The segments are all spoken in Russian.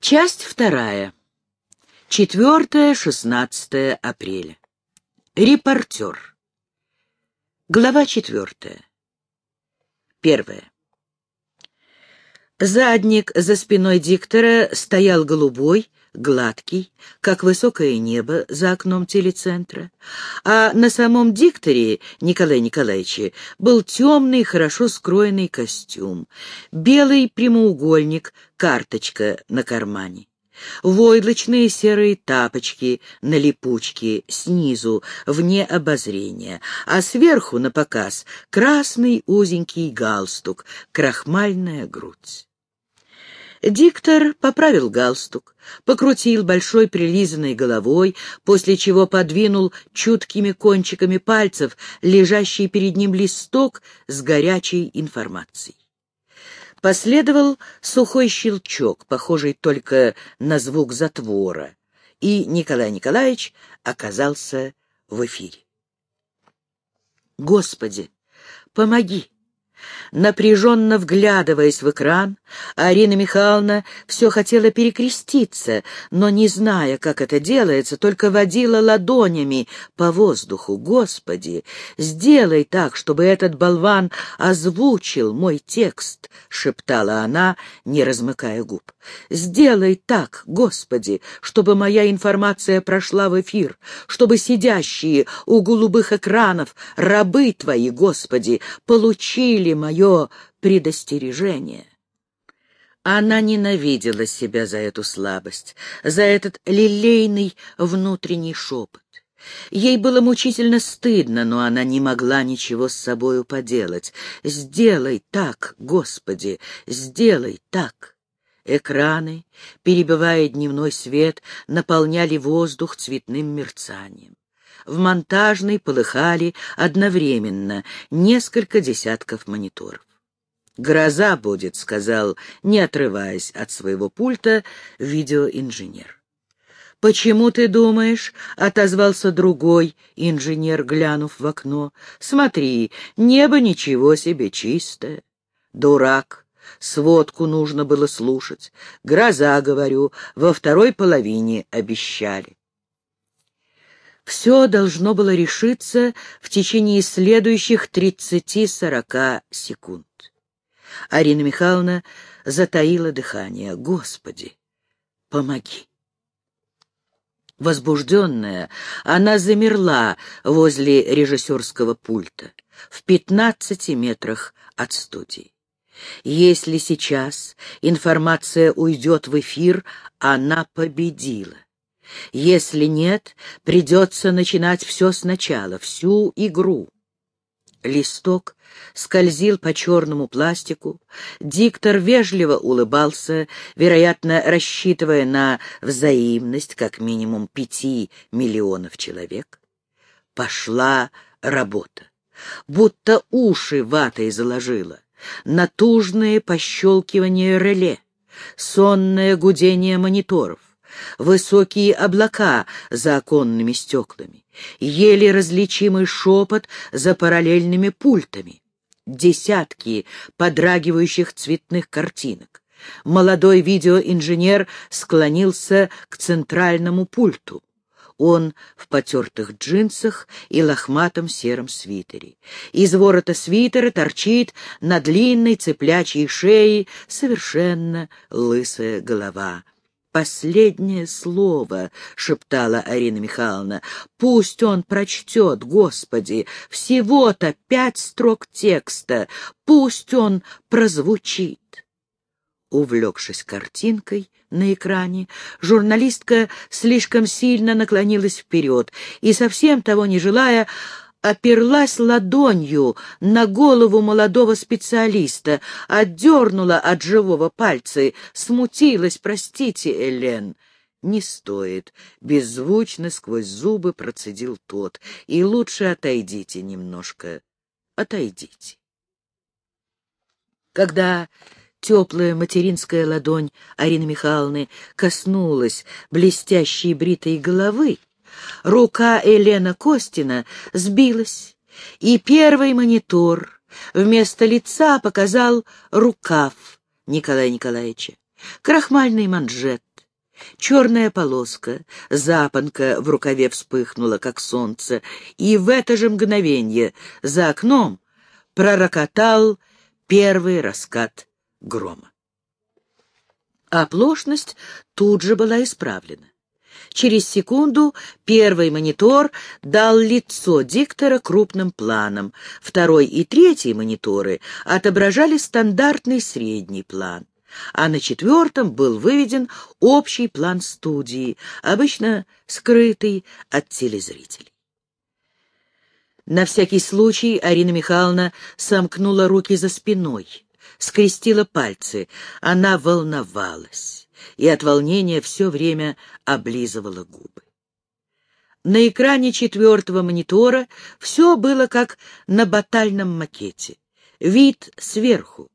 Часть вторая. 4-16 апреля. Репортер. Глава четвертая. Первая. Задник за спиной диктора стоял голубой, гладкий, как высокое небо за окном телецентра, а на самом дикторе Николая Николаевича был темный, хорошо скроенный костюм, белый прямоугольник, карточка на кармане. Войлочные серые тапочки на липучке снизу, вне обозрения, а сверху на показ красный узенький галстук, крахмальная грудь. Диктор поправил галстук, покрутил большой прилизанной головой, после чего подвинул чуткими кончиками пальцев лежащий перед ним листок с горячей информацией. Последовал сухой щелчок, похожий только на звук затвора, и Николай Николаевич оказался в эфире. «Господи, помоги!» Напряженно вглядываясь в экран, Арина Михайловна все хотела перекреститься, но, не зная, как это делается, только водила ладонями по воздуху. «Господи, сделай так, чтобы этот болван озвучил мой текст», — шептала она, не размыкая губ. «Сделай так, Господи, чтобы моя информация прошла в эфир, чтобы сидящие у голубых экранов рабы Твои, Господи, получили ли мое предостережение? Она ненавидела себя за эту слабость, за этот лилейный внутренний шепот. Ей было мучительно стыдно, но она не могла ничего с собою поделать. «Сделай так, Господи, сделай так!» Экраны, перебивая дневной свет, наполняли воздух цветным мерцанием в монтажной полыхали одновременно несколько десятков мониторов. «Гроза будет», — сказал, не отрываясь от своего пульта, видеоинженер. «Почему ты думаешь?» — отозвался другой инженер, глянув в окно. «Смотри, небо ничего себе чистое». «Дурак!» Сводку нужно было слушать. Гроза, говорю, во второй половине обещали. Все должно было решиться в течение следующих 30-40 секунд. Арина Михайловна затаила дыхание. «Господи, помоги!» Возбужденная, она замерла возле режиссерского пульта, в пятнадцати метрах от студии. Если сейчас информация уйдет в эфир, она победила. Если нет, придется начинать все сначала, всю игру. Листок скользил по черному пластику. Диктор вежливо улыбался, вероятно, рассчитывая на взаимность как минимум пяти миллионов человек. Пошла работа. Будто уши ватой заложила. Натужное пощелкивание реле, сонное гудение мониторов высокие облака за оконными стеклами, еле различимый шепот за параллельными пультами, десятки подрагивающих цветных картинок. Молодой видеоинженер склонился к центральному пульту. Он в потертых джинсах и лохматом сером свитере. Из ворота свитера торчит на длинной цыплячьей шее совершенно лысая голова — «Последнее слово», — шептала Арина Михайловна. «Пусть он прочтет, Господи, всего-то пять строк текста. Пусть он прозвучит». Увлекшись картинкой на экране, журналистка слишком сильно наклонилась вперед и, совсем того не желая, оперлась ладонью на голову молодого специалиста, отдернула от живого пальца, смутилась, простите, Элен. «Не стоит», — беззвучно сквозь зубы процедил тот, «и лучше отойдите немножко, отойдите». Когда теплая материнская ладонь Арины Михайловны коснулась блестящей бритой головы, Рука Елена Костина сбилась, и первый монитор вместо лица показал рукав Николая Николаевича. Крахмальный манжет, Черная полоска, запонка в рукаве вспыхнула, как солнце, и в это же мгновение за окном пророкотал первый раскат грома. Оплошность тут же была исправлена. Через секунду первый монитор дал лицо диктора крупным планом, второй и третий мониторы отображали стандартный средний план а на четвертом был выведен общий план студии, обычно скрытый от телезрителей. На всякий случай Арина Михайловна сомкнула руки за спиной, скрестила пальцы. Она волновалась и от волнения все время облизывала губы. На экране четвертого монитора все было как на батальном макете. Вид сверху,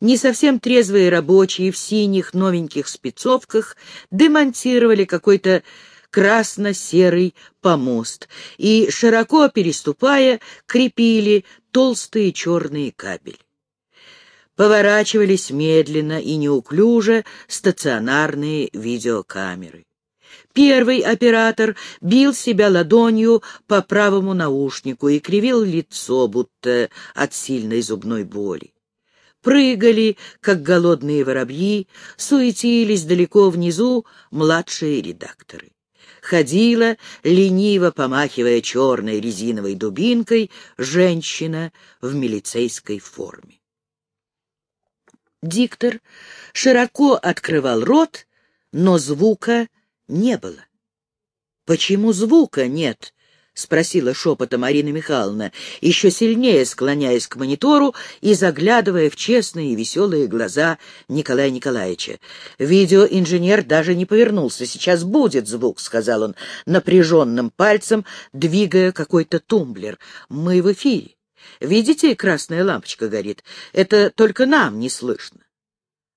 не совсем трезвые рабочие в синих новеньких спецовках демонтировали какой-то красно-серый помост и, широко переступая, крепили толстые черные кабели. Поворачивались медленно и неуклюже стационарные видеокамеры. Первый оператор бил себя ладонью по правому наушнику и кривил лицо, будто от сильной зубной боли прыгали, как голодные воробьи, суетились далеко внизу младшие редакторы. Ходила, лениво помахивая черной резиновой дубинкой, женщина в милицейской форме. Диктор широко открывал рот, но звука не было. Почему звука нет? — спросила шепотом Марина Михайловна, еще сильнее склоняясь к монитору и заглядывая в честные и веселые глаза Николая Николаевича. Видеоинженер даже не повернулся. «Сейчас будет звук», — сказал он напряженным пальцем, двигая какой-то тумблер. «Мы в эфире. Видите, красная лампочка горит. Это только нам не слышно».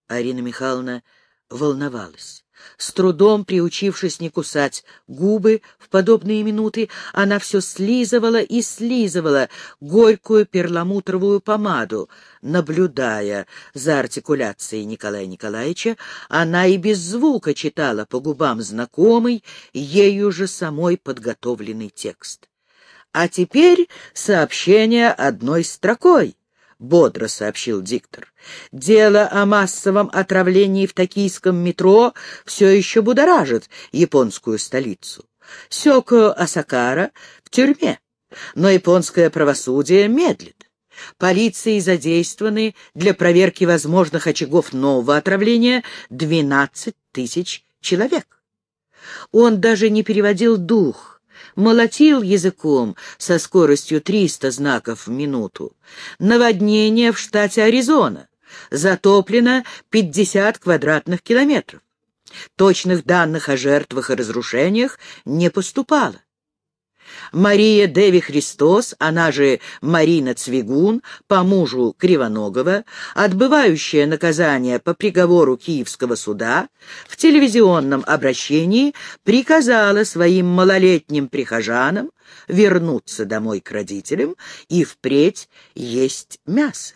Арина Михайловна волновалась. С трудом приучившись не кусать губы в подобные минуты, она все слизывала и слизывала горькую перламутровую помаду. Наблюдая за артикуляцией Николая Николаевича, она и без звука читала по губам знакомый, ею же самой подготовленный текст. А теперь сообщение одной строкой бодро сообщил диктор. Дело о массовом отравлении в токийском метро все еще будоражит японскую столицу. Сёко Асакара в тюрьме, но японское правосудие медлит. Полицией задействованы для проверки возможных очагов нового отравления 12 тысяч человек. Он даже не переводил дух, молотил языком со скоростью 300 знаков в минуту. Наводнение в штате Аризона. Затоплено 50 квадратных километров. Точных данных о жертвах и разрушениях не поступало. Мария Деви Христос, она же Марина Цвигун, по мужу Кривоногова, отбывающая наказание по приговору Киевского суда, в телевизионном обращении приказала своим малолетним прихожанам вернуться домой к родителям и впредь есть мясо.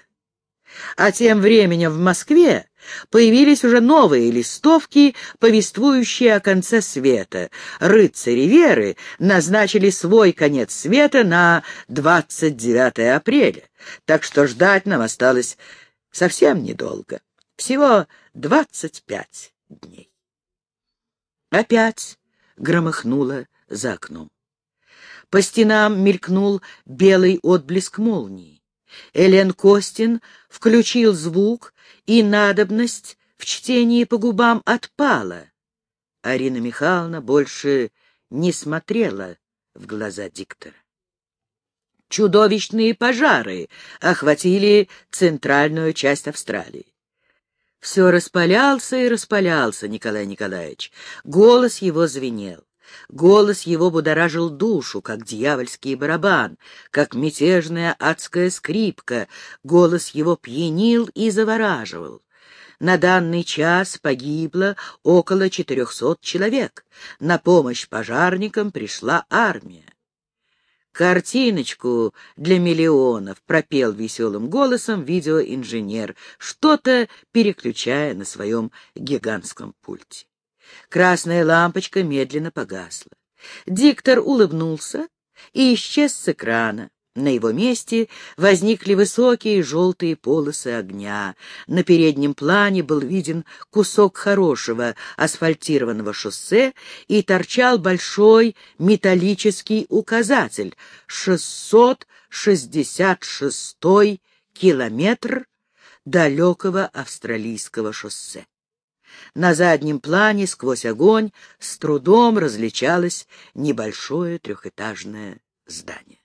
А тем временем в Москве появились уже новые листовки, повествующие о конце света. Рыцари веры назначили свой конец света на 29 апреля, так что ждать нам осталось совсем недолго, всего 25 дней. Опять громыхнуло за окном. По стенам мелькнул белый отблеск молнии. Элен Костин включил звук, и надобность в чтении по губам отпала. Арина Михайловна больше не смотрела в глаза диктора. Чудовищные пожары охватили центральную часть Австралии. Все распалялся и распалялся Николай Николаевич. Голос его звенел. Голос его будоражил душу, как дьявольский барабан, как мятежная адская скрипка. Голос его пьянил и завораживал. На данный час погибло около четырехсот человек. На помощь пожарникам пришла армия. «Картиночку для миллионов», — пропел веселым голосом видеоинженер, что-то переключая на своем гигантском пульте. Красная лампочка медленно погасла. Диктор улыбнулся и исчез с экрана. На его месте возникли высокие желтые полосы огня. На переднем плане был виден кусок хорошего асфальтированного шоссе и торчал большой металлический указатель — 666 километр далекого австралийского шоссе. На заднем плане сквозь огонь с трудом различалось небольшое трехэтажное здание.